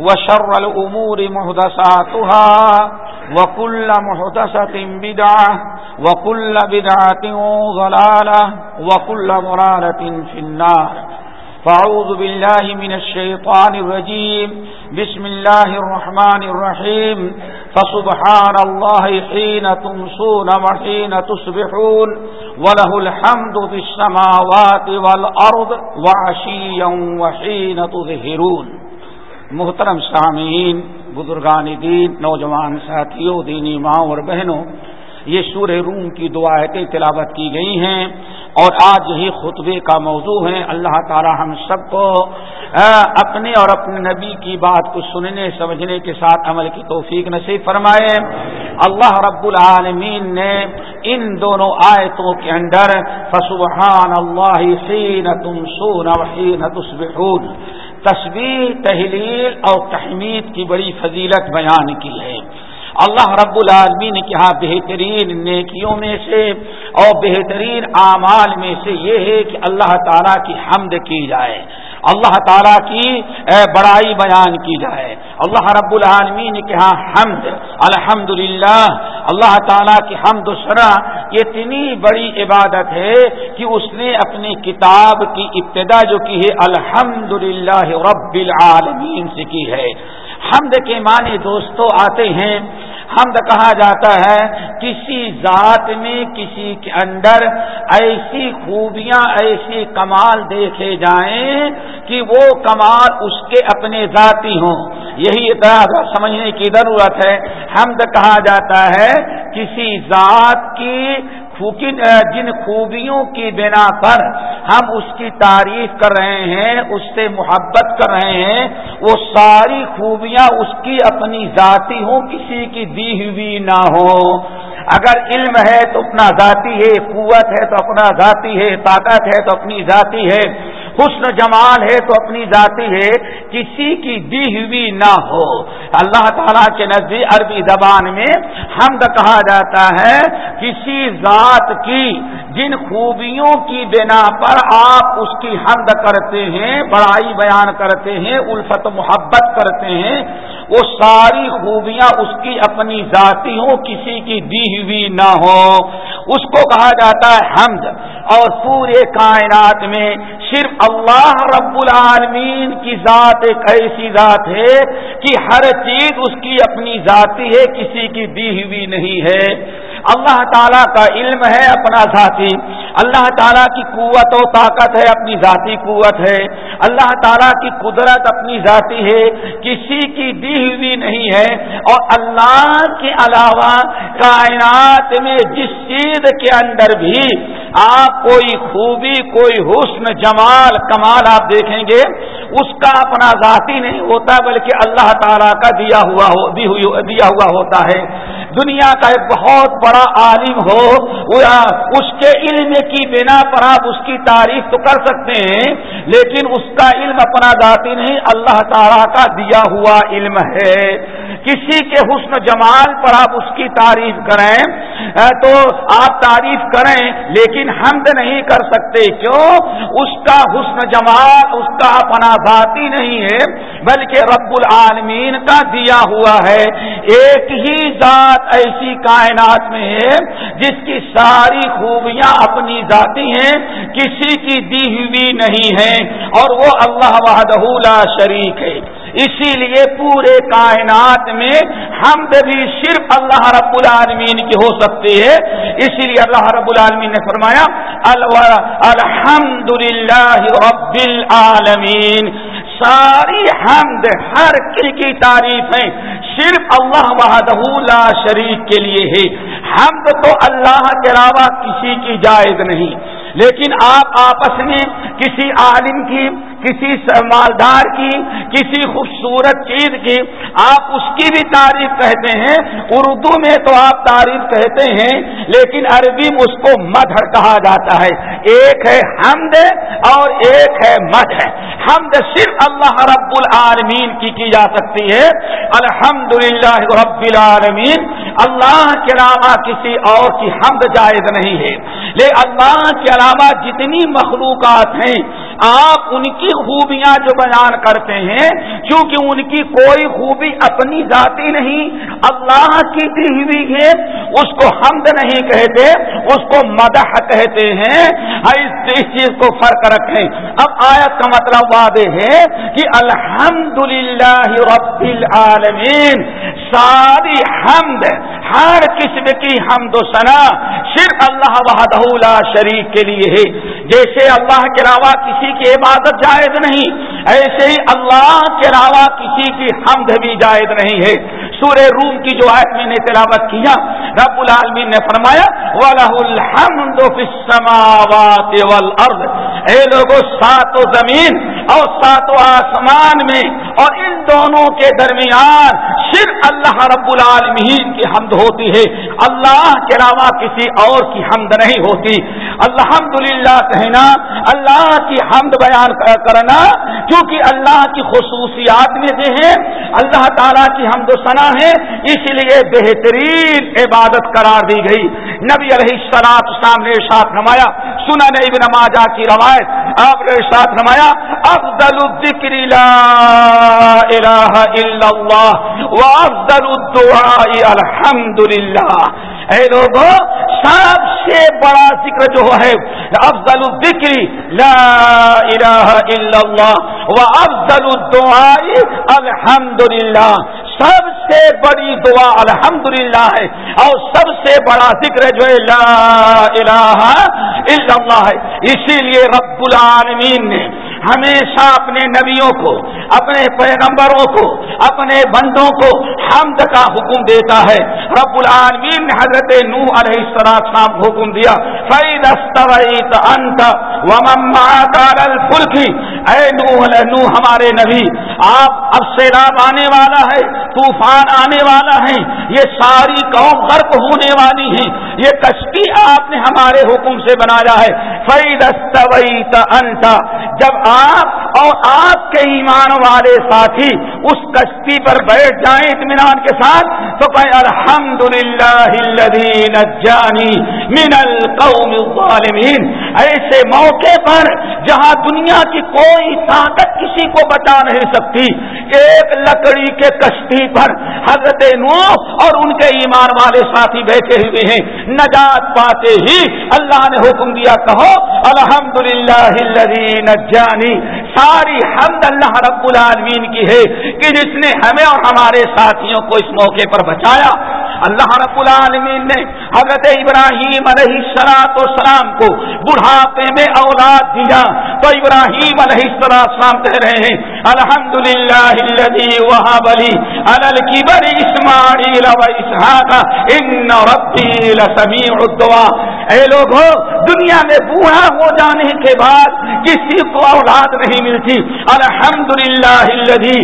وشر الأمور مهدساتها وكل مهدسة بدعة وكل بدعة ضلالة وكل مرالة في النار. فاعوذ بالله من الشيطان الرجيم. بسم الله الرحمن الرحيم. فسبحان الله حين تمسون وحين تصبحون. وله الحمد في السماوات والأرض وعشيا وحين تظهرون. محترم سامعین، بزرگان دین، نوجوان ساتھیوں، دینی ماں اور بہنوں، یہ سورہ روم کی دعائیں تلاوت کی گئی ہیں اور آج یہی خطبے کا موضوع ہے۔ اللہ تعالی ہم سب کو اپنے اور اپنے نبی کی بات کو سننے، سمجھنے کے ساتھ عمل کی توفیق نصیب فرمائے۔ اللہ رب العالمین نے ان دونوں آیتوں کے اندر، فسبحان اللہ حین تم سون حین تصبحون۔ تصویر، تحلیل اور تحمید کی بڑی فضیلت بیان کی ہے۔ اللہ رب العالمین نے کہا، بہترین نیکیوں میں سے اور بہترین اعمال میں سے یہ ہے کہ اللہ تعالیٰ کی حمد کی جائے۔ اللہ تعالیٰ کی بڑائی بیان کی جائے۔ اللہ رب العالمین نے کہا، حمد الحمد اللہ تعالیٰ کی حمد و شرح اتنی بڑی عبادت ہے کہ اس نے اپنی کتاب کی ابتدا جو کی ہے الحمد رب العالمین سے کی ہے۔ حمد کے معنی دوستوں آتے ہیں حمد کہا جاتا ہے، کسی ذات میں کسی کے اندر ایسی خوبیاں، ایسی کمال دیکھے جائیں کہ وہ کمال اس کے اپنے ذاتی ہوں۔ یہی اطلاع سمجھنے کی ضرورت ہے۔ حمد کہا جاتا ہے، کسی ذات کی جن خوبیوں کی بنا پر ہم اس کی تعریف کر رہے ہیں، اس سے محبت کر رہے ہیں وہ ساری خوبیاں اس کی اپنی ذاتی ہوں، کسی کی دی ہوئی نہ ہو اگر علم ہے تو اپنا ذاتی ہے، قوت ہے تو اپنا ذاتی ہے، طاقت ہے تو اپنی ذاتی ہے۔ حسن جمال ہے تو اپنی ذاتی ہے، کسی کی دی ہوئی نہ ہو۔ اللہ تعالیٰ کے نزدیک عربی زبان میں حمد کہا جاتا ہے، کسی ذات کی، جن خوبیوں کی بنا پر آپ اس کی حمد کرتے ہیں، بڑائی بیان کرتے ہیں، الفت محبت کرتے ہیں۔ وہ ساری خوبیاں اس کی اپنی ذاتی ہوں، کسی کی دی ہوئی نہ ہو اس کو کہا جاتا ہے حمد۔ اور پورے کائنات میں صرف اللہ رب العالمین کی ذات ایک ایسی ذات ہے کہ ہر چیز اس کی اپنی ذاتی ہے، کسی کی دی ہوئی نہیں ہے۔ اللہ تعالیٰ کا علم ہے اپنا ذاتی۔ اللہ تعالیٰ کی قوت و طاقت ہے، اپنی ذاتی قوت ہے۔ اللہ تعالیٰ کی قدرت اپنی ذاتی ہے، کسی کی دی ہوئی نہیں ہے۔ اور اللہ کے علاوہ کائنات میں جس چیز کے اندر بھی آپ کوئی خوبی، کوئی حسن، جمال، کمال آپ دیکھیں گے، اس کا اپنا ذاتی نہیں ہوتا، بلکہ اللہ تعالیٰ کا دیا ہوا دیا ہوا ہوتا ہے۔ دنیا کا ایک بہت بڑا عالم ہو اس کے علم کی بنا پر آپ اس کی تعریف تو کر سکتے ہیں، لیکن اس کا علم اپنا ذاتی نہیں، اللہ تعالیٰ کا دیا ہوا علم ہے۔ کسی کے حسن جمال پر آپ اس کی تعریف کریں تو آپ تعریف کریں، لیکن حمد نہیں کر سکتے۔ کیوں؟ اس کا حسن جمال، اس کا اپنا ذاتی نہیں ہے، بلکہ رب العالمین کا دیا ہوا ہے۔ ایک ہی ذات ایسی کائنات میں ہے جس کی ساری خوبیاں اپنی ذاتی ہیں، کسی کی دی ہوئی نہیں ہے اور وہ اللہ وحدہ لا شریک ہے۔ اسی لیے پورے کائنات میں حمد بھی صرف اللہ رب العالمین کی ہو سکتی ہے۔ اسی لیے اللہ رب العالمین نے فرمایا الحمد للہ رب العالمین۔ ساری حمد ہر کل کی تعریفیں صرف اللہ وحدہ لا شریک کے لیے ہے۔ حمد تو اللہ کے علاوہ کسی کی جائز نہیں۔ لیکن آپ آپس میں کسی عالم کی کسی مالدار کی، کسی خوبصورت چیز کی، آپ اس کی بھی تعریف کہتے ہیں، اردو میں تو آپ تعریف کہتے ہیں، لیکن عربی میں اس کو مدھ کہا جاتا ہے۔ ایک ہے حمد اور ایک ہے مدھ۔ حمد صرف اللہ رب العالمین کی کی جا سکتی ہے۔ الحمد للہ رب العالمین۔ اللہ کے علاوہ کسی اور کی حمد جائز نہیں ہے۔ لیکن اللہ کے علاوہ جتنی مخلوقات ہیں، آپ ان کی خوبیاں جو بیان کرتے ہیں کیونکہ ان کی کوئی خوبی اپنی ذاتی نہیں، اللہ کی دی ہوئی ہے۔ اس کو حمد نہیں کہتے، اس کو مدح کہتے ہیں۔ ہاں، اس چیز کو فرق رکھیں۔ اب آیت کا مطلب واضح ہے کہ الحمد للہ رب العالمین، ساری حمد، ہر قسم کی حمد و ثنا صرف اللہ وحدہ لا شریک کے لیے ہے۔ جیسے اللہ کے علاوہ کسی کی عبادت جائز نہیں، ایسے ہی اللہ کے علاوہ کسی کی حمد بھی جائز نہیں ہے۔ سورہ روم کی جو آیت میں نے تلاوت کیا، رب العالمین نے فرمایا، وَلَهُ الْحَمْدُ فِي السَّمَاوَاتِ وَالْأَرْضِ۔ اے لوگوں سات و زمین اور سات و آسمان میں اور ان دونوں کے درمیان صرف اللہ رب العالمین کی حمد ہوتی ہے۔ اللہ کے علاوہ کسی اور کی حمد نہیں ہوتی۔ الحمد للہ کہنا، اللہ کی حمد بیان کرنا کیونکہ اللہ کی خصوصیات میں سے ہے۔ اللہ تعالیٰ کی حمد و ثنا ہے، اس لیے بہترین عبادت قرار دی گئی۔ نبی علیہ السلاط سامنے ساتھ نمایا سنا ابن ماجہ کی روایت آپ نے ساتھ نمایا افضل الذکر لا الہ الا اللہ وافضل الدعاء الحمد للہ اے لوگوں سب سے بڑا ذکر جو ہے افضل الذکر لا الہ الا اللہ و افضل الدعاء الحمد للہ سب سے بڑی دعا الحمد للہ ہے، اور سب سے بڑا ذکر جو ہے، لا الہ الا اللہ ہے۔ اسی لیے رب العالمین نے ہمیشہ اپنے نبیوں کو، اپنے پیغمبروں کو، اپنے بندوں کو حمد کا حکم دیتا ہے۔ رب العالمین نے حضرت نو علیہ السلام کو حکم دیا فید انت الفلکی اے نو نو ہمارے نبی، آپ اب سیلاب آنے والا ہے، طوفان آنے والا ہے، یہ ساری قوم غرق ہونے والی ہے یہ کشتی آپ نے ہمارے حکم سے بنایا ہے۔ فعید انت جب آپ اور آپ کے ایمان والے ساتھی اس کشتی پر بیٹھ جائیں اطمینان کے ساتھ، تو کہ الحمد للہ جانی من القوم الظالمین۔ ایسے موقع پر جہاں دنیا کی کوئی طاقت کسی کو بچا نہیں سکتی، ایک لکڑی کے کشتی پر حضرت نو اور ان کے ایمان والے ساتھی بیٹھے ہوئے ہیں۔ نجات پاتے ہی اللہ نے حکم دیا، کہو الحمد للہ جانی ساری حمد اللہ رب العالمین کی ہے کہ جس نے ہمیں اور ہمارے ساتھیوں کو اس موقع پر بچایا۔ اللہ رب العالمین نے حضرت ابراہیم علیہ السلاط سلام کو بڑھاپے میں اولاد دیا۔ تو ابراہیم علیہ السلام کہہ رہے ہیں الحمد للہ بلی الکی بری اسماعیل و اسحاق، ان ربی لسمیع الدعا اے لوگ دنیا میں بوڑھا ہو جانے کے بعد کسی کو اولاد نہیں ملتی۔ الحمد للہ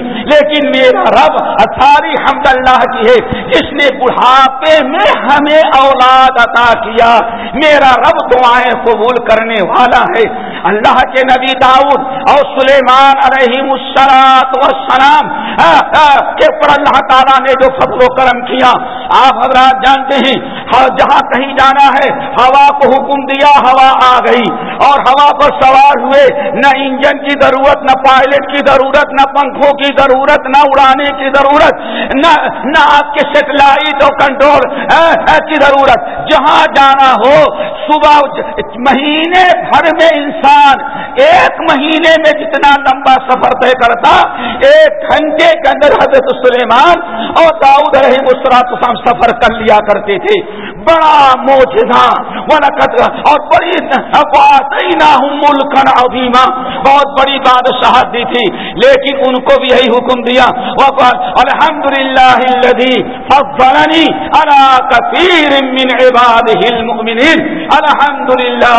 لیکن میرا رب ساری حمد اللہ کی ہے۔ جس نے بڑھاپے میں ہمیں اولاد عطا کیا۔ میرا رب دعائیں قبول کرنے والا ہے۔ اللہ کے نبی داؤد اور سلیمان علیہ السلاط وسلام کے پر اللہ تعالیٰ نے جو فضل و کرم کیا، آپ حضرات جانتے ہیں ہاں، جہاں کہیں جانا ہے، ہوا کو حکم دیا، ہوا آ گئی۔ اور ہوا پر سوار ہوئے، نہ انجن کی ضرورت، نہ پائلٹ کی ضرورت، نہ پنکھوں کی ضرورت، نہ اڑانے کی ضرورت، نہ نہ آپ کے سیٹلائٹ اور کنٹرول کی ضرورت۔ جہاں جانا ہو، صبح مہینے بھر میں انسان ایک مہینے میں جتنا لمبا سفر طے کرتا، ایک گھنٹے کے اندر حضرت سلیمان اور داؤد رہی مسرات سفر کر لیا کرتے تھے۔ بڑا موجودہ اور بڑی ملکن عظیمہ بہت بڑی بادشاہت دی تھی، لیکن ان کو بھی یہی حکم دیا۔ الحمد للہ فضلنی من عباده الحمد للہ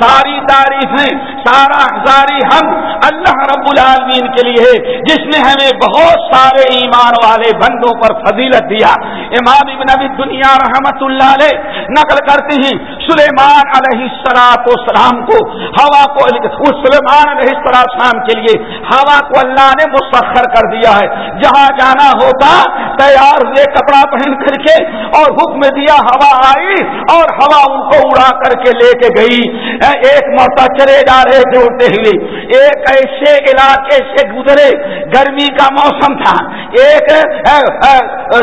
ساری تعریفیں سارا ہزاری ہم اللہ رب العالمین کے لیے جس نے ہمیں بہت سارے ایمان والے بندوں پر فضیلت دیا۔ امام ابن ابی دنیا رحمت اللہ علیہ نقل کرتے ہیں، سلیمان علیہ السلاط اسلام کو۔ ہوا کو سلیمان علیہ السلام کے لیے ہوا کو اللہ نے مسخر کر دیا ہے۔ جہاں جانا ہوتا تیار ہوئے کپڑا پہن کر کے اور حکم دیا ہوا آئی اور ہوا ان کو اڑا کر کے لے کے گئی۔ ایک موتا چلے جا رہے تھے اڑتے ہوئے۔ ایک ایسے علاقے سے گزرے، گرمی کا موسم تھا۔ ایک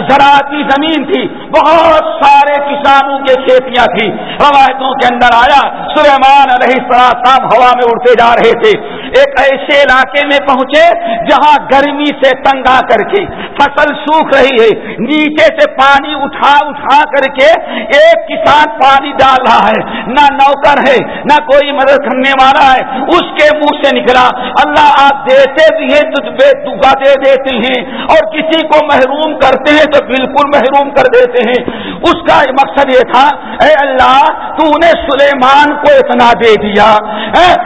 زراعتی زمین تھی۔ بہت سارے کسانوں کے کھیتیاں تھی روایتوں کے اندر آیا، سلیمان علیہ السلام ہوا میں اڑتے جا رہے تھے۔ ایک ایسے علاقے میں پہنچے جہاں گرمی سے تنگ آ کر کے، فصل سوکھ رہی ہے۔ نیچے سے پانی اٹھا اٹھا کر کے ایک کسان پانی ڈال رہا ہے۔ نہ نوکر ہے، نہ کوئی مدد کرنے والا ہے۔ اس کے منہ سے نکلا۔ اللہ آپ دیتے بھی ہیں تو بے دکھا دے دیتے ہیں۔ اور کسی کو محروم کرتے ہیں تو بالکل محروم کر دیتے ہیں۔ اس کا مقصد یہ تھا، اے اللہ، تو نے سلیمان کو اتنا دے دیا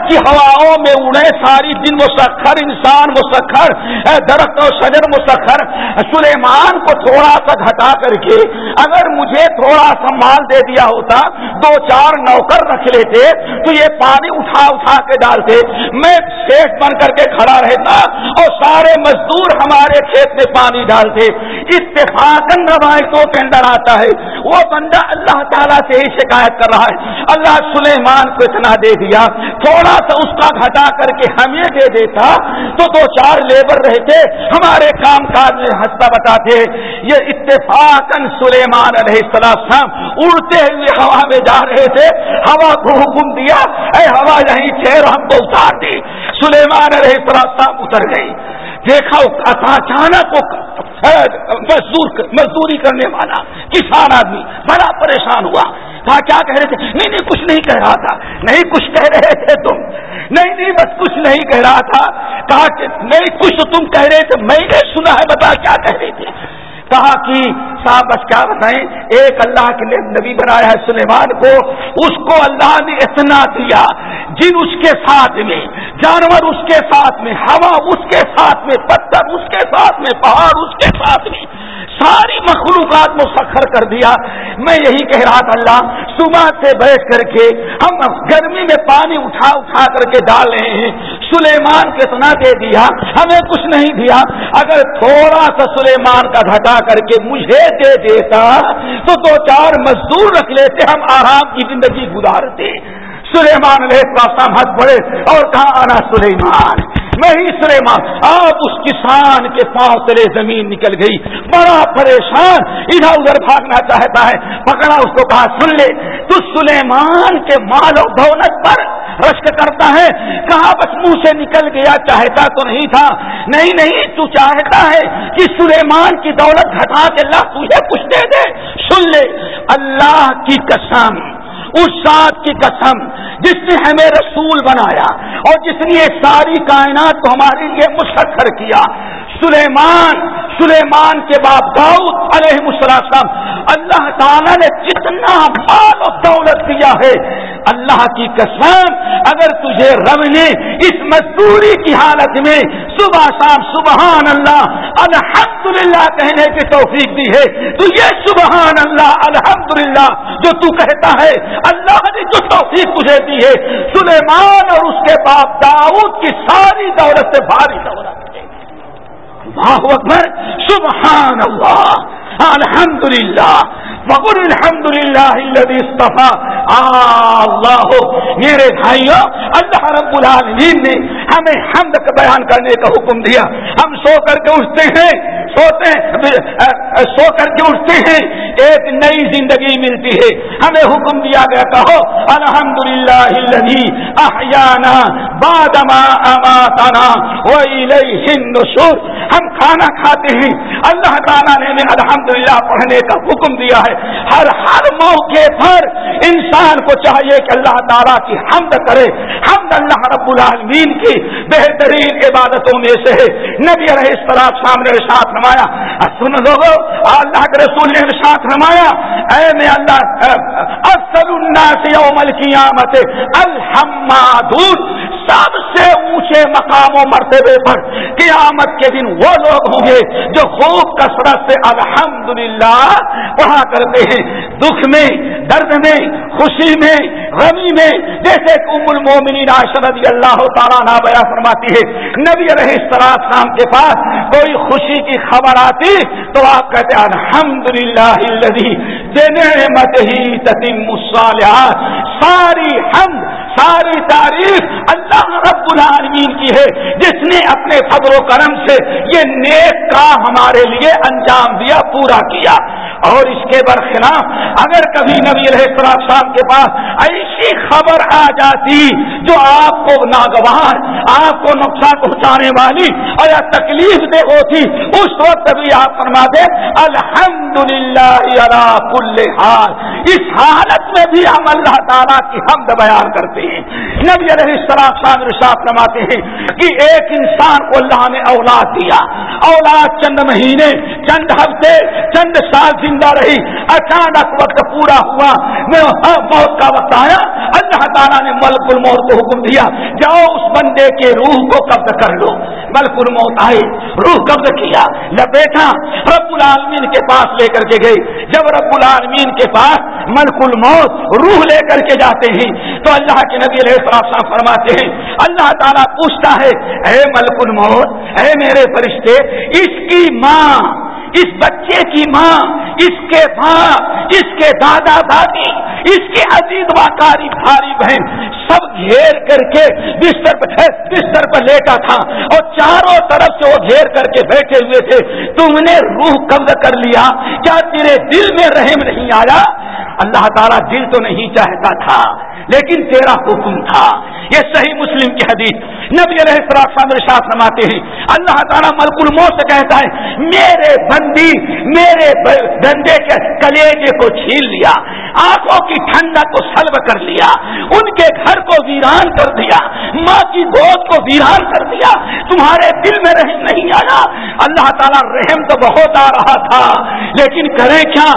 کہ ہواؤں میں اڑے، ساری دن مسخر، انسان مسخر درخت و شجر مسخر۔ سلیمان کو تھوڑا سا گھٹا کر کے اگر مجھے تھوڑا سا مال دے دیا ہوتا، دو چار نوکر رکھ لیتے، تو یہ پانی اٹھا اٹھا کے ڈالتے میں سیٹ بن کر کے کھڑا رہتا اور سارے مزدور ہمارے کھیت میں پانی ڈالتے۔ اتفاق روایتوں کے اندر آتا ہے، وہ بندہ اللہ تعالیٰ سے ہی شکایت کر رہا ہے۔ اللہ سلیمان کو اتنا دے دیا، تھوڑا سا اس کا گھٹا کر کے ہمیں دے دیتا۔ تو دو چار لیبر رہتے، ہمارے کام کاج میں ہنستا بتاتے۔ یہ اتفاق سلیمان علیہ السلام اڑتے ہوئے ہوا میں جا رہے تھے۔ ہوا کو حکم دیا، اے ہوا یہیں چہر سلیمان علیہ السلام اتر گئی۔ دیکھا اچانک مزدور، مزدوری کرنے والا، کسان آدمی بڑا پریشان ہوا۔ کہا کیا کہہ رہے تھے؟ نہیں نہیں، کچھ نہیں کہہ رہا تھا۔ نہیں، کچھ کہہ رہے تھے تم۔ نہیں نہیں، بس کچھ نہیں کہہ رہا تھا۔ کہا کہ نہیں، کچھ تم کہہ رہے تھے، میں نے سنا ہے، بتا کیا کہہ رہے تھے۔ کہا کہ صاحب بس کیا بتائیں؟ ایک اللہ کے نبی بنایا ہے سلیمان کو، اس کو اللہ نے اتنا دیا، جن اس کے ساتھ میں، جانور اس کے ساتھ میں، ہوا اس کے ساتھ میں، پتھر اس کے ساتھ میں، پہاڑ اس کے ساتھ میں، ساری مخلوقات مسخر کر دیا۔ میں یہی کہہ رہا تھا اللہ، صبح سے بیٹھ کر کے ہم گرمی میں پانی اٹھا اٹھا کر کے ڈال رہے ہیں۔ سلیمان کتنا دے دیا؟ ہمیں کچھ نہیں دیا۔ اگر تھوڑا سا سلیمان کا گھٹا کر کے مجھے دے دیتا، تو دو چار مزدور رکھ لیتے، ہم آرام کی زندگی گزارتے۔ سلیمان علیہ السلام ہاتھ پڑے اور کہاں آنا سلیمان نہیں سلیمان۔ آپ اس کسان کے پاؤں تلے زمین نکل گئی۔ بڑا پریشان، ادھر ادھر بھاگنا چاہتا ہے، پکڑا اس کو، کہا، سن لے، تو سلیمان کے مال و دولت پر رشک کرتا ہے، کہاں بس منہ سے نکل گیا؟ چاہتا تو نہیں تھا۔ نہیں نہیں، تو چاہتا ہے کہ سلیمان کی دولت گھٹا کے اللہ تجھے کچھ دے دے۔ سن لے، اللہ کی قسم، اس ذات کی قسم جس نے ہمیں رسول بنایا اور جس نے یہ ساری کائنات کو ہمارے لیے مسخر کیا۔ سلیمان سلیمان کے باپ داؤد علیہ السلام، اللہ تعالیٰ نے جتنا مال و دولت دیا ہے اللہ کی قسم، اگر تجھے رب نے اس مزدوری کی حالت میں صبح شام سبحان اللہ الحمد للہ کہنے کی توفیق دی ہے، تو یہ سبحان اللہ الحمد للہ جو تو کہتا ہے، اللہ نے جو توفیق تجھے دی ہے، سلیمان اور اس کے باپ داؤد کی ساری دولت سے بھاری دولت ہے۔ اللہ اکبر، سبحان اللہ الحمد للہ ببر الحمد للہ اللہ میرے بھائیوں اللہ رب العالمین نے ہمیں حمد کا بیان کرنے کا حکم دیا۔ ہم سو کر کے اٹھتے ہیں۔ سوتے سو کر کے اٹھتے ہیں، ایک نئی زندگی ملتی ہے۔ ہمیں حکم دیا گیا، کہو الحمد للہ احیانا بادما اماتنا ہم کھانا کھاتے ہیں۔ اللہ تعالیٰ نے الحمد للہ پڑھنے کا حکم دیا ہے۔ ہر ہر موقع پر انسان کو چاہیے کہ اللہ تعالیٰ کی حمد کرے۔ حمد اللہ رب العالمین کی بہترین عبادتوں میں سے ہے۔ نبی علیہ السلام سامنے ساتھ فرمایا۔ سن لوگو اللہ کے رسول نے ساتھ فرمایا، اے میں اللہ اصل الناس یوم القیامت الحمادون۔ سب سے اونچے مقام و مرتبے پر قیامت کے دن وہ لوگ ہوں گے جو خوب کثرت سے الحمدللہ پڑھا کرتے ہیں۔ دکھ میں، درد میں، خوشی میں، غمی میں، جیسے ام المومنین عائشہ رضی اللہ تعالیٰ نہ بیا فرماتی ہے، نبی علیہ السلام شام کے پاس کوئی خوشی کی خبر آتی تو آپ کہتے ہیں الحمد للہ مت ہی تتیم ساری حمد ساری تعریف اللہ رب العالمین کی ہے۔ جس نے اپنے فضل و کرم سے یہ نیک کا ہمارے لیے انجام دیا، پورا کیا۔ اور اس کے برخلاف اگر کبھی نبی علیہ السلام کے پاس ایسی خبر آ جاتی جو آپ کو ناگوار، آپ کو نقصان پہنچانے والی اور یا تکلیف دے ہوتی، اس وقت بھی آپ فرما دے الحمد للہ کل حال۔ اس حالت میں بھی ہم اللہ تعالیٰ کی حمد بیان کرتے ہیں۔ نبی علیہ السلام شان رشاف فرماتے ہیں کہ ایک انسان کو اللہ نے اولاد دیا۔ اولاد چند مہینے، چند ہفتے، چند سال زندہ رہی۔ اچانک وقت پورا ہوا۔ میں موت کا وقت آیا اللہ تعالیٰ نے ملک الموت کو حکم دیا۔ جاؤ اس بندے کے روح کو قبض کر لو۔ ملک الموت آئے روح قبض کیا۔ لپیٹا رب العالمین کے پاس لے کر کے گئے جب رب العالمین کے پاس ملک الموت روح لے کر کے جاتے ہیں، تو اللہ کے نبی علیہ السلام فرماتے ہیں، اللہ تعالیٰ پوچھتا ہے، اے ملک الموت، اے میرے فرشتے، اس کی ماں اس بچے کی ماں، اس کے باپ، اس کے دادا دادی، اس کے عزیز کاری بھاری بہن سب گھیر کر کے بستر پر بستر پر لیٹا تھا اور چاروں طرف سے وہ گھیر کر کے بیٹھے ہوئے تھے۔ تم نے روح قبض کر لیا۔ کیا تیرے دل میں رحم نہیں آیا؟ اللہ تعالیٰ دل تو نہیں چاہتا تھا، لیکن تیرا حکم تھا۔ یہ صحیح مسلم کی حدیث۔ نبی علیہ السلام ساتھ نماتے ہیں، اللہ تعالیٰ ملک الموت سے کہتا ہے، میرے بندی، میرے بندے کے کلیجے کو چھین لیا، آنکھوں کی ٹھنڈک کو سلب کر لیا، ان کے گھر کو ویران کر دیا، ماں کی گود کو ویران کر دیا، تمہارے دل میں رحم نہیں آیا۔ اللہ تعالیٰ رحم تو بہت آ رہا تھا، لیکن کرے کیا؟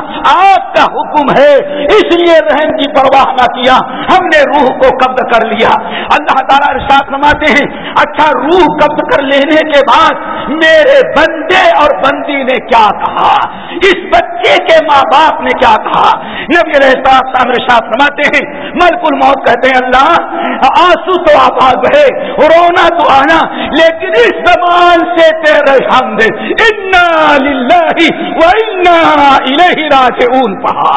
آپ کا حکم ہے۔ اس لیے رحم کی پرواہ نہ کیا۔ ہم نے روح کو قبض کر لیا۔ اللہ تعالیٰ ارشاد فرماتے ہیں اچھا روح قبض کر لینے کے بعد میرے بندے اور بندی نے کیا کہا؟ اس بچے کے ماں باپ نے کیا کہا؟ نبی ارشاد فرماتے ہیں، ملک الموت کہتے ہیں، اللہ آنسو تو آپ آ گئے، رونا تو آنا، لیکن اس زبان سے تیرے حمد انا للہ و انا الیہ راجعون۔ پہا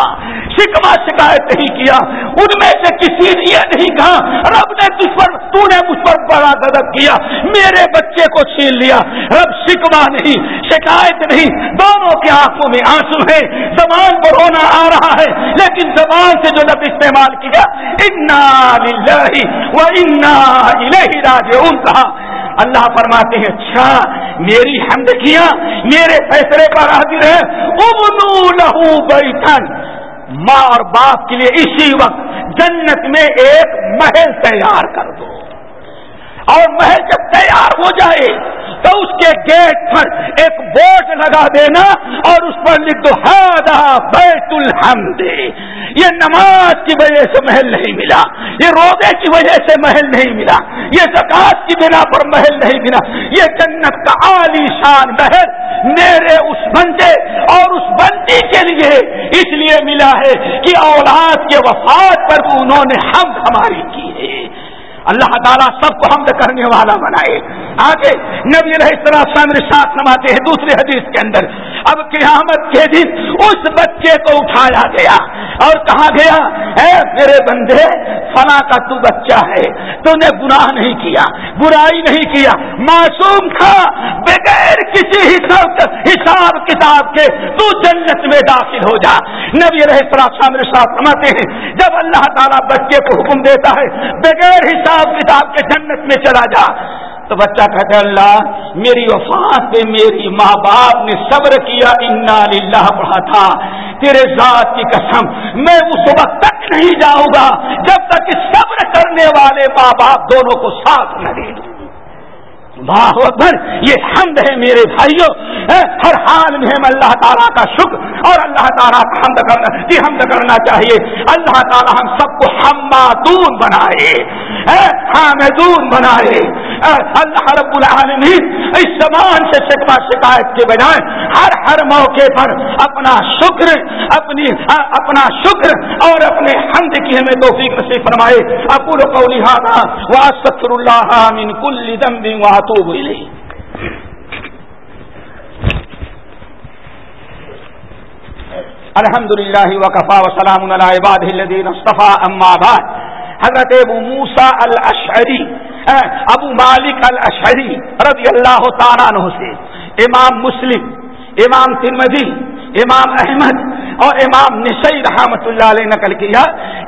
شکوا شکایت نہیں کیا، ان میں سے کسی نے یہ نہیں کہا، رب نے تجھ پر، تو نے مجھ پر بڑا غضب کیا، میرے بچے کو چھین لیا۔ رب شکوا نہیں، شکایت نہیں، دونوں کے آنکھوں میں آنسو ہے زبان پر رونا آ رہا ہے، لیکن زبان سے جو لفظ استعمال کیا، انا للہ و انا الیہ راجعون کہا اللہ فرماتے ہیں اچھا میری حمد کیا، میرے فیصلے پر حاضر ہے، ابنو لہو بیٹھن ماں اور باپ کے لیے اسی وقت جنت میں ایک محل تیار کر دو۔ اور محل جب تیار ہو جائے تو اس کے گیٹ پر ایک بورڈ لگا دینا اور اس پر لکھ دو ہادا بیت الحمد. یہ نماز کی وجہ سے محل نہیں ملا، یہ روزے کی وجہ سے محل نہیں ملا، یہ زکات کی بنا پر محل نہیں ملا، یہ جنت کا عالی شان محل میرے اس بندے اور اس بندی کے لیے اس لیے ملا ہے کہ اولاد کے وفات پر انہوں نے ہم ہماری کی ہے۔ اللہ تعالیٰ سب کو حمد کرنے والا بنائے۔ آگے نبی السلام ساتھ نماتے ہیں دوسری حدیث کے اندر۔ اب قیامت کے دن اس بچے کو اٹھایا گیا اور کہا گیا، اے میرے بندے، فلاں کا تو بچہ ہے تو نے گناہ نہیں کیا، برائی نہیں کیا، معصوم تھا، بغیر کسی حساب حساب کتاب کے تو جنت میں داخل ہو جا۔ نبی رہے سامنے ساتھ سماتے ہیں، جب اللہ تعالیٰ بچے کو حکم دیتا ہے، بغیر حساب کتاب کے جنت میں چلا جا۔ تو بچہ کہتا اللہ، میری وفات پہ میری ماں باپ نے صبر کیا، انا للہ پڑھا تھا تیرے ذات کی قسم، میں اس وقت تک نہیں جاؤں گا جب تک صبر کرنے والے ماں باپ دونوں کو ساتھ نہ دے دوں۔ واہ اکبر، یہ حمد ہے میرے بھائیوں ہر حال میں ہم اللہ تعالیٰ کا شکر اور اللہ تعالیٰ کا حمد کرنا جی حمد کرنا چاہیے۔ اللہ تعالیٰ ہم سب کو حمادون بنائے۔ حامدون بنائے۔ اللہ رب العالمین، اس زمان سے شکوا شکایت کے بجائے ہر ہر موقع پر اپنا شکر، اپنی اپنا شکر اور اپنے حمد کی ہمیں توفیق نصیب فرمائے۔ اکول قولی ہانا واسطر اللہ من کل ذنب واتوب الیہ الحمد للہ وقفا وسلام علی عباد الذین اما بعد۔ حضرت ابو موسا الاشعری ابو مالک الاشعری رضی اللہ تعالیٰ عنہ سے۔ امام مسلم، امام ترمدی امام احمد اور امام نشئی رحمت اللہ علیہ نقل کیا،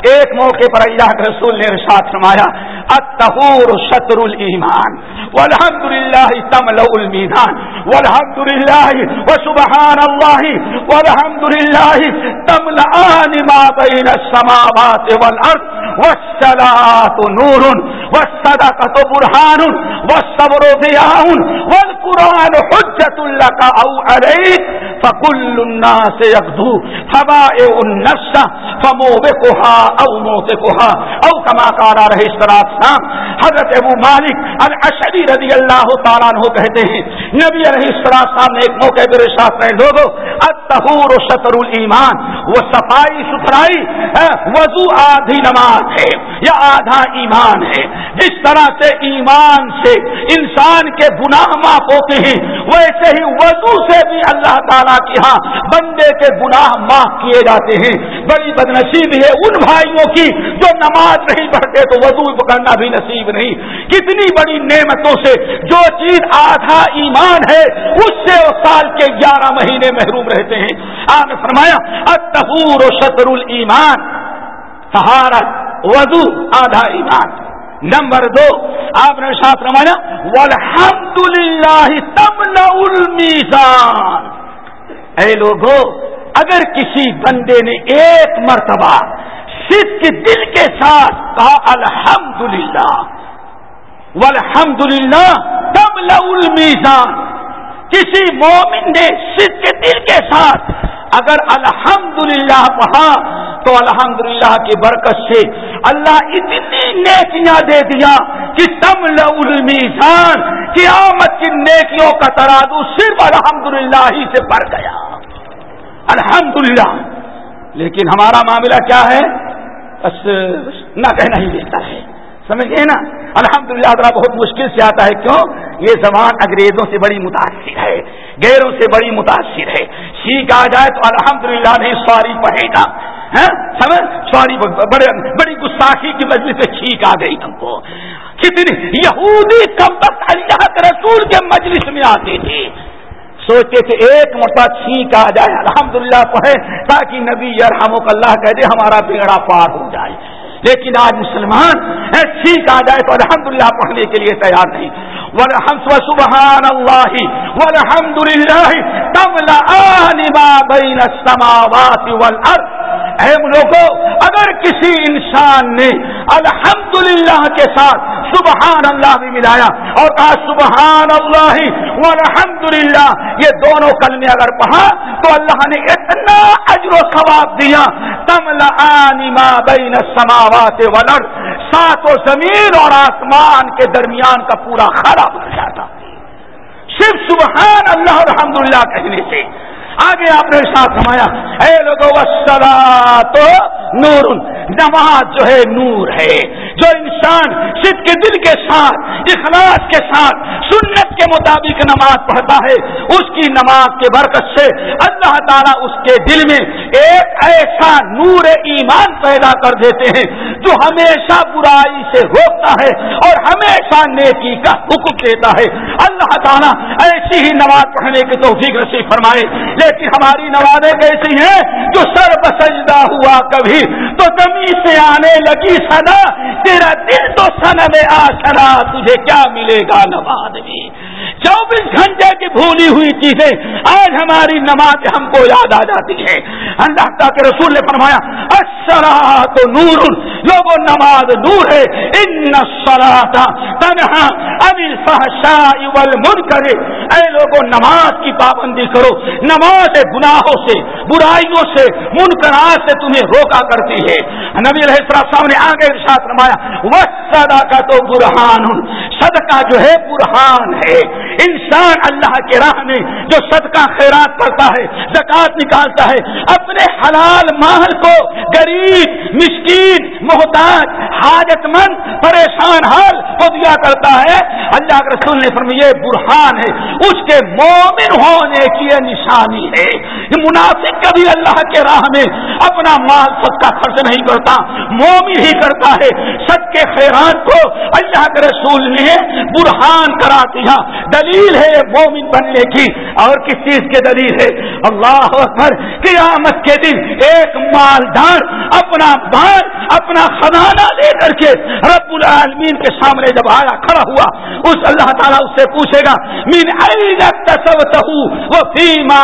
ایک موقع پر اللہ کے رسول نے ارشاد فرمایا اتہور شطر الایمان والحمد للہ تمل المیدان والحمد للہ وسبحان اللہ والحمد للہ تمل ما بین السماوات والارض والصلاة نور، والصدقة برهان، والصبر ضياء، والقرآن حجة لك أو عليك، فكل الناس يغدو فبائع النفس، فموبقها أو موتقها أو كما قال عليه الصلاة والسلام، حضرت ابو مالک الاشعری رضی اللہ تعالیٰ عنہ کہتے ہیں، نبی علیہ السلام نے ایک موقع پر ارشاد رہے لوگو التہور شطر الایمان، وہ صفائی ستھرائی وضو آدھی نماز ہے یا آدھا ایمان ہے جس طرح سے ایمان سے انسان کے گناہ معاف ہوتے ہیں، ویسے ہی وضو سے بھی اللہ تعالیٰ کی ہاں بندے کے گناہ معاف کیے جاتے ہیں۔ بڑی بدنصیب ہے ان بھائیوں کی جو نماز نہیں پڑھتے تو وضو پکڑنا بھی نصیب نہیں۔ کتنی بڑی نعمتوں سے جو چیز آدھا ایمان ہے، اس سے وہ سال کے گیارہ مہینے محروم رہتے ہیں۔ آپ نے فرمایا اتہور و شطر المان سہارت وضو، آدھا ایمان۔ نمبر دو، آپ نے ساتھ رمایا الحمد للہ تم المیزان۔ اے لوگو، اگر کسی بندے نے ایک مرتبہ سکھ کے دل کے ساتھ کہا الحمد للہ الحمد للہ تم المیزان، کسی مومن نے سکھ کے دل کے ساتھ اگر الحمدللہ پڑھا تو الحمدللہ کی برکت سے اللہ اتنی نیکیاں دے دیا کہ تم لمیزان قیامت کی نیکیوں کا ترادو صرف الحمدللہ ہی سے بڑھ گیا۔ الحمدللہ۔ لیکن ہمارا معاملہ کیا ہے؟ بس نہ کہنا ہی دیتا ہے۔ سمجھے نا؟ الحمد للہ بہت مشکل سے آتا ہے۔ کیوں؟ یہ زبان انگریزوں سے بڑی متاثر ہے۔ غیروں سے بڑی متاثر ہے۔ سیکھ آ جائے تو الحمد للہ نہیں، سواری پڑھے گا۔ ہاں؟ سمجھ؟ سوری بڑے بڑی گستاخی کی مجلس سے چھینک آ گئی ہم کو۔ کتنی یہودی کم وقت اللہ کے رسول کے مجلس میں آتے تھے سوچتے تھے ایک مرتبہ چھینک آ جائے، الحمدللہ پڑھے تاکہ نبی یرحم اللہ کہہ دے ہمارا بیڑا پار ہو جائے۔ لیکن آج مسلمان ٹھیک آ جائے تو الحمدللہ پڑھنے کے لیے تیار نہیں۔ سبحان اللہ والحمد للہ بین السماوات والارض۔ اے لوگوں اگر کسی انسان نے الحمدللہ کے ساتھ سبحان اللہ بھی ملایا اور کہا سبحان اللہ الحمد للہ یہ دونوں کلمے اگر پڑھا تو اللہ نے اتنا اجر و ثواب دیا تم ما بین السماوات والارض سات و زمین اور آسمان کے درمیان کا پورا خراب بن جاتا۔ صرف سبحان اللہ الحمد للہ کہنے سے۔ آگے آپ نے ساتھ سمایا اے لوگوں تو نور نماز جو ہے نور ہے، جو انسان صرف کے دل کے ساتھ، اخلاص کے ساتھ، سنت کے مطابق نماز پڑھتا ہے، اس کی نماز کے برکت سے اللہ تعالیٰ اس کے دل میں ایک ایسا نور ایمان پیدا کر دیتے ہیں جو ہمیشہ برائی سے روکتا ہے اور ہمیشہ نیکی کا حکم دیتا ہے۔ اللہ تعالیٰ ایسی ہی نماز پڑھنے کی توفیق رسی فرمائے، لیکن ہماری نمازیں کیسی ہیں جو سر بسجدہ ہوا کبھی تو کمی سے آنے لگی سنا، تیرا دل تو سن میں آ سنا تجھے کیا ملے گا نواز میں چوبیس گھنٹے کی بھولی ہوئی چیزیں آج ہماری نماز ہم کو یاد آ جاتی ہے اللہ کے رسول نے فرمایا اشرا تو نور، لوگوں، نماز نور ہے۔ ان سراتا تنہا انل فہشا من کرے اے لوگوں، نماز کی پابندی کرو۔ نماز گناہوں سے، برائیوں سے، منکرات سے تمہیں روکا کرتی ہے۔ نبی علیہ السلام نے آگے ارشاد فرمایا وہ سدا کا تو برہان۔ صدقہ جو ہے، برہان ہے۔ انسان اللہ کے راہ میں جو صدقہ خیرات کرتا ہے زکات نکالتا ہے، اپنے حلال مال کو غریب، مسکین، محتاج حاجت مند پریشان حال کو دیا کرتا ہے۔ اللہ کے رسول نے فرمایا، یہ برہان ہے، اس کے مومن ہونے کی یہ نشانی ہے۔ منافق کبھی اللہ کے راہ میں اپنا مال سب کا خرچ نہیں کرتا، مومن ہی کرتا ہے۔ سب کے خیرات کو اللہ کے رسول نے برہان کرا دیا۔ دلیل ہے مومن بننے کی اور کس چیز کے دلیل ہے؟ اللہ اکبر، قیامت کے دن ایک مالدار اپنا بال اپنا خزانہ لے کر کے رب العالمین کے سامنے جب آیا، کھڑا ہوا، اس اللہ تعالیٰ اس سے پوچھے گا مین وہ فیما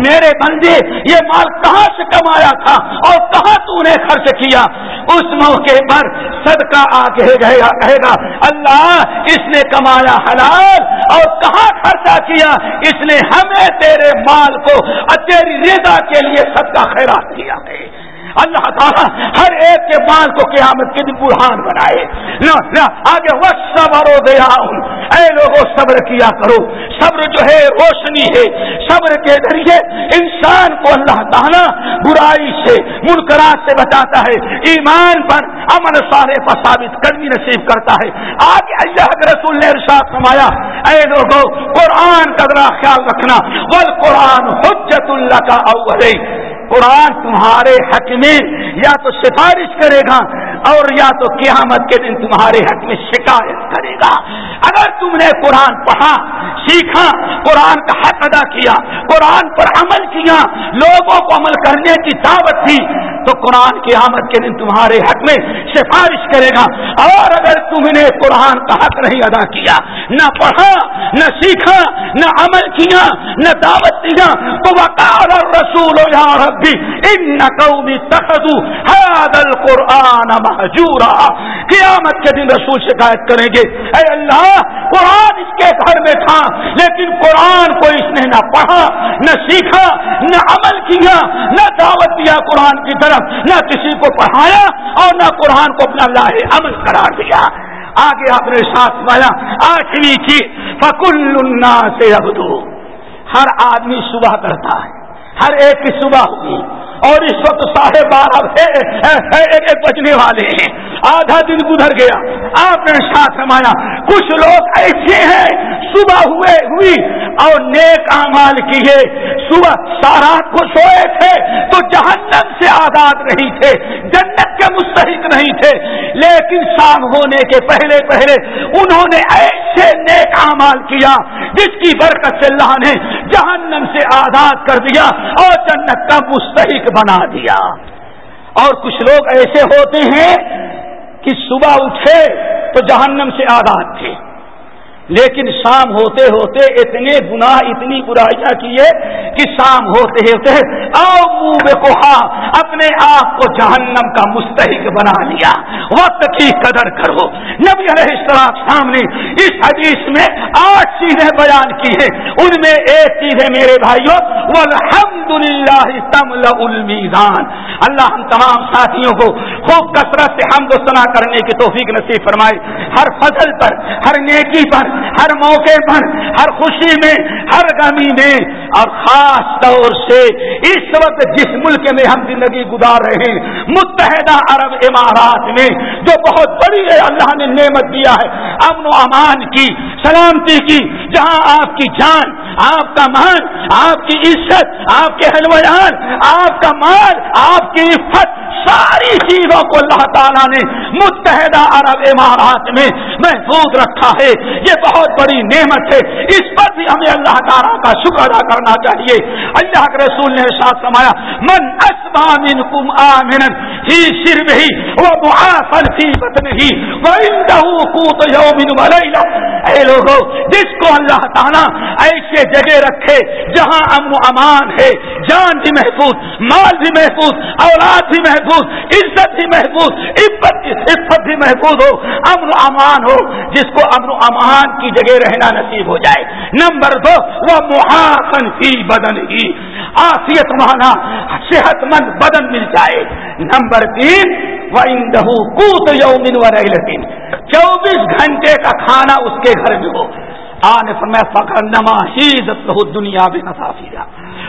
میرے بندے، یہ مال کہاں سے کمایا تھا اور کہاں تو نے خرچ کیا؟ اس موقع پر صدقہ آ کے کہے گا۔ اللہ اس نے کمایا حلال اور کہاں خرچہ کیا؟ اس نے ہمیں تیرے مال کو تیری رضا کے لیے صدقہ خیرات کیا ہے۔ اللہ تعالیٰ ہر ایک کے مال کو قیامت کے دن برہان بنائے۔ آگے وہ صبر دیا اے لوگوں صبر کیا کرو۔ صبر جو ہے، روشنی ہے۔ صبر کے ذریعے انسان کو اللہ تعالیٰ برائی سے، منکرات سے بچاتا ہے۔ ایمان پر امن سارے پر ثابت کرنی نصیب کرتا ہے۔ آگے اللہ کے رسول نے ارشاد سمایا اے لوگوں قرآن کا ذرا خیال رکھنا۔ بل قرآن حجت اللہ کا اول قرآن تمہارے حق میں یا تو سفارش کرے گا اور یا تو قیامت کے دن تمہارے حق میں شکایت کرے گا۔ اگر تم نے قرآن پڑھا، سیکھا، قرآن کا حق ادا کیا، قرآن پر عمل کیا، لوگوں کو عمل کرنے کی دعوت تھی تو قرآن کی آمد کے دن تمہارے حق میں سفارش کرے گا۔ اور اگر تم نے قرآن کا حق نہیں ادا کیا، نہ پڑھا، نہ سیکھا، نہ عمل کیا، نہ دعوت دیا، تو وقال الرسول یا ربی، ان قومی تخذو هذا القرآن محجورا قیامت کے دن رسول شکایت کریں گے۔ اے اللہ، قرآن اس کے گھر میں تھا، لیکن قرآن کو اس نے نہ پڑھا، نہ سیکھا، نہ عمل کیا، نہ دعوت دیا قرآن کی طرف۔ نہ کسی کو پڑھایا اور نہ قرآن کو اپنا لاہ عمل قرار دیا۔ آگے آپ نے ساتھ پایا آٹھویں چیز فکل سے ہر آدمی صبح کرتا ہے۔ ہر ایک کی صبح ہوگی۔ اور اس وقت ساڑھے بارہ ایک بجنے والے۔ ہیں آدھا دن گزر گیا۔ آپ نے ساتھ سمایا کچھ لوگ ایسے ہیں، صبح ہوئے، ہوئی اور نیک امال کیے۔ صبح سارا کو سوئے تھے تو جہنم سے آزاد نہیں تھے، جنت کے مستحق نہیں تھے۔ لیکن شام ہونے کے پہلے پہلے انہوں نے ایسے نیک امال کیا، جس کی برکت سے اللہ نے جہنم سے آزاد کر دیا اور جنت کا مستحق بنا دیا۔ اور کچھ لوگ ایسے ہوتے ہیں کہ صبح اٹھے تو جہنم سے آزاد تھے۔ لیکن شام ہوتے ہوتے اتنے گناہ، اتنی برائیاں کیے کہ شام ہوتے ہوتے آؤ منہ کو ہاں اپنے آپ کو جہنم کا مستحق بنا لیا۔ وقت کی قدر کرو۔ نبی علیہ السلام سامنے اس حدیث میں آٹھ چیزیں بیان کی ہیں۔ ان میں ایک چیز ہے میرے بھائیوں الحمد للہ تمل المیزان۔ اللہ ہم تمام ساتھیوں کو خوب کثرت سے ہم کو سنا کرنے کی توفیق نصیب فرمائے۔ ہر فضل پر، ہر نیکی پر ہر موقع پر، ہر خوشی میں، ہر غمی میں۔ اور خاص طور سے اس وقت جس ملک میں ہم زندگی گزار رہے ہیں، متحدہ عرب امارات میں، جو بہت بڑی ہے، اللہ نے نعمت دیا ہے، امن و امان کی، سلامتی کی۔ جہاں آپ کی جان، آپ کا مان، آپ کی عزت، آپ کے حلویان، آپ کا مال، آپ کی عفت ساری چیزوں کو اللہ تعالیٰ نے متحدہ عرب امارات میں محفوظ رکھا ہے۔ یہ بہت بڑی نعمت ہے۔ اس پر بھی ہمیں اللہ تعالیٰ کا شکر ادا کرنا چاہیے۔ اللہ کے رسول نے ساتھ سمایا من اسبام کم آمن ہی سر ہی وہ محافل فی ہی وہ یومن اے لوگوں جس کو اللہ تعالیٰ ایسے جگہ رکھے جہاں امن و امان ہے، جان بھی محفوظ، مال بھی محفوظ، اولاد بھی محفوظ محفوظ، عزت بھی محفوظ عزت بھی محفوظ ہو، امن و امان ہو، جس کو امن و امان کی جگہ رہنا نصیب ہو جائے۔ نمبر دو، وہ محافن فی بدن ہی۔ آفیت مانا، صحت مند بدن مل جائے۔ نمبر تین وہ اندہ کوت یومن و رحلتین چوبیس گھنٹے کا کھانا اس کے گھر میں ہو۔ آنے پر میں فخر نما ہی دنیا میں نصافی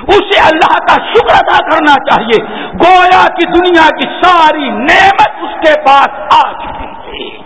اسے اللہ کا شکر ادا کرنا چاہیے۔ گویا کی دنیا کی ساری نعمت اس کے پاس آ چکی تھی۔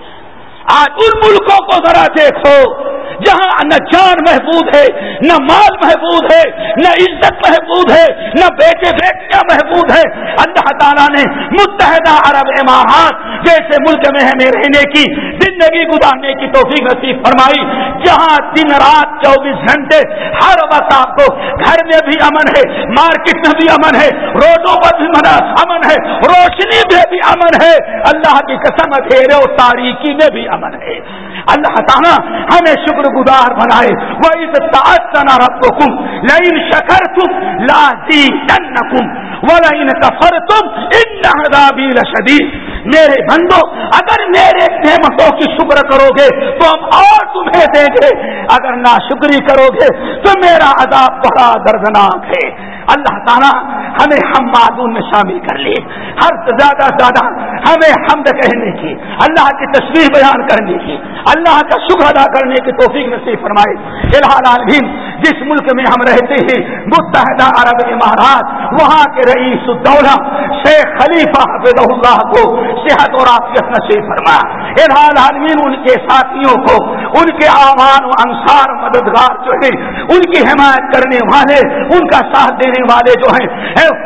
آج ان ملکوں کو ذرا دیکھو۔ جہاں نہ جان محفوظ ہے، نہ مال محفوظ ہے، نہ عزت محفوظ ہے، نہ بیٹے بیٹیاں محفوظ ہے اللہ تعالیٰ نے متحدہ عرب امارات جیسے ملک میں ہمیں رہنے کی، زندگی گزارنے کی توفیق نصیب فرمائی۔ جہاں دن رات چوبیس گھنٹے ہر وقت آپ کو گھر میں بھی امن ہے، مارکیٹ میں بھی امن ہے، روڈوں پر بھی امن ہے، روشنی میں بھی امن ہے۔ اللہ کی قسم، اندھیرے اور میں بھی امن ہے۔ اللہ تعالیٰ ہمیں شکر گزار بنائے۔ وہ اس رب کم لائن شکر تم لاسی کم وہ لائن کفر تم ان شدید میرے بندو، اگر میرے نعمتوں کی شکر کرو گے تو ہم اور تمہیں دیں گے۔ اگر نہ شکری کرو گے تو میرا عذاب بڑا دردناک ہے۔ اللہ تعالیٰ ہمیں ہم معدون میں شامل کر لی ہر زیادہ زیادہ ہمیں حمد کہنے کی، اللہ کی تصویر بیان کرنے کی۔ اللہ کا شکر ادا کرنے کی توفیق نصیب فرمائے۔ الحال العالمین جس ملک میں ہم رہتے ہیں، متحدہ عرب امارات، وہاں کے رئیس الدولہ شیخ خلیفہ حفظ اللہ کو صحت اور آفیت نصیب فرمایا۔ الحال عالمین ان کے ساتھیوں کو، ان کے آوان و انصار مددگار جو ہیں، ان کی حمایت کرنے والے، ان کا ساتھ دینے والے جو ہیں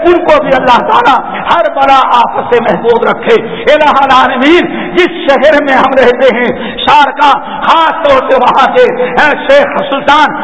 ان کو بھی اللہ تعالیٰ ہر بڑا آفت سے محبوب رکھے۔ الہ العالمین جس شہر میں ہم رہتے ہیں شار کا خاص طور سے وہاں کے شیخ سلطان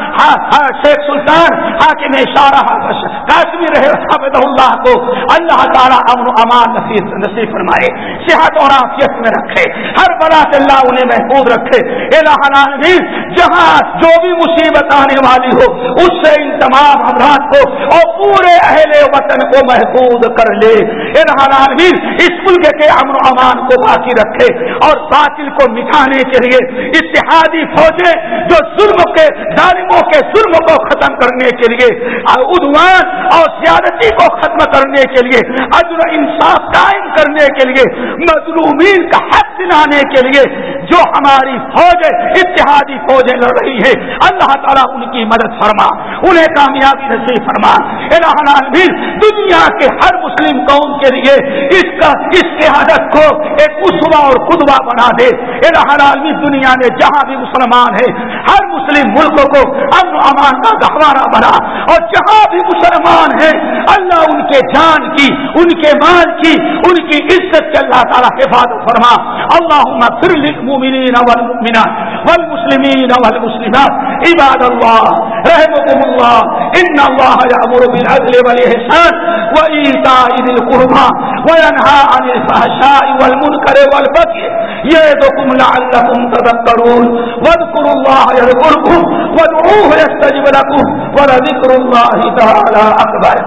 شیخ سلطان حاکم اشارہ کاشمیر حفظ اللہ کو، اللہ تعالیٰ امن و امان نصیب نصیب فرمائے۔ صحت اور آفیت میں رکھے۔ ہر بڑا سے اللہ انہیں محفوظ رکھے۔ الہ العالمین، جہاں جو بھی مصیبت آنے والی ہو، اس سے ان تمام حضرات کو اور پورے اہل وطن کو محفوظ کر لے۔ الہ العالمین، اس ملک کے امن و امان کو باقی رکھے رکھے اور باطل کو مٹھانے کے لیے اتحادی فوجیں جو ظلم کے، ظالموں کے ظلم کو ختم کرنے کے لیے ادوان اور زیادتی کو ختم کرنے کے لیے عدل انصاف قائم کرنے کے لیے، مظلومین کا حق دلانے کے لیے جو ہماری فوج اتحادی فوجیں لڑ رہی ہے اللہ تعالیٰ ان کی مدد فرما، انہیں کامیابی نصیب فرما۔ بھی دنیا کے ہر مسلم قوم کے لیے اس کا اس قیادت کو ایک اسوا اور خدوا بنا دے۔ عالمی دنیا میں جہاں بھی مسلمان ہے ہر مسلم ملک کو امن و امان کا گہوارہ بنا۔ اور جہاں بھی مسلمان ہیں، اللہ ان کے جان کی، ان کے مال کی، ان کی عزت کے اللہ تعالیٰ حفاظت فرما۔ اللہ پھر للمؤمنین والمؤمنات والمسلمین والمسلمات. عباد اللہ رحمكم الله. ان الله يأمر بالعدل والإحسان وإيتاء ذي القربى وينهى عن الفحشاء والمنكر والبغي یہ تو تم لعلکم تذکرون واذکروا اللہ یذکرکم وادعوه یستجب لکم ولذکر اللہ تعالی اکبر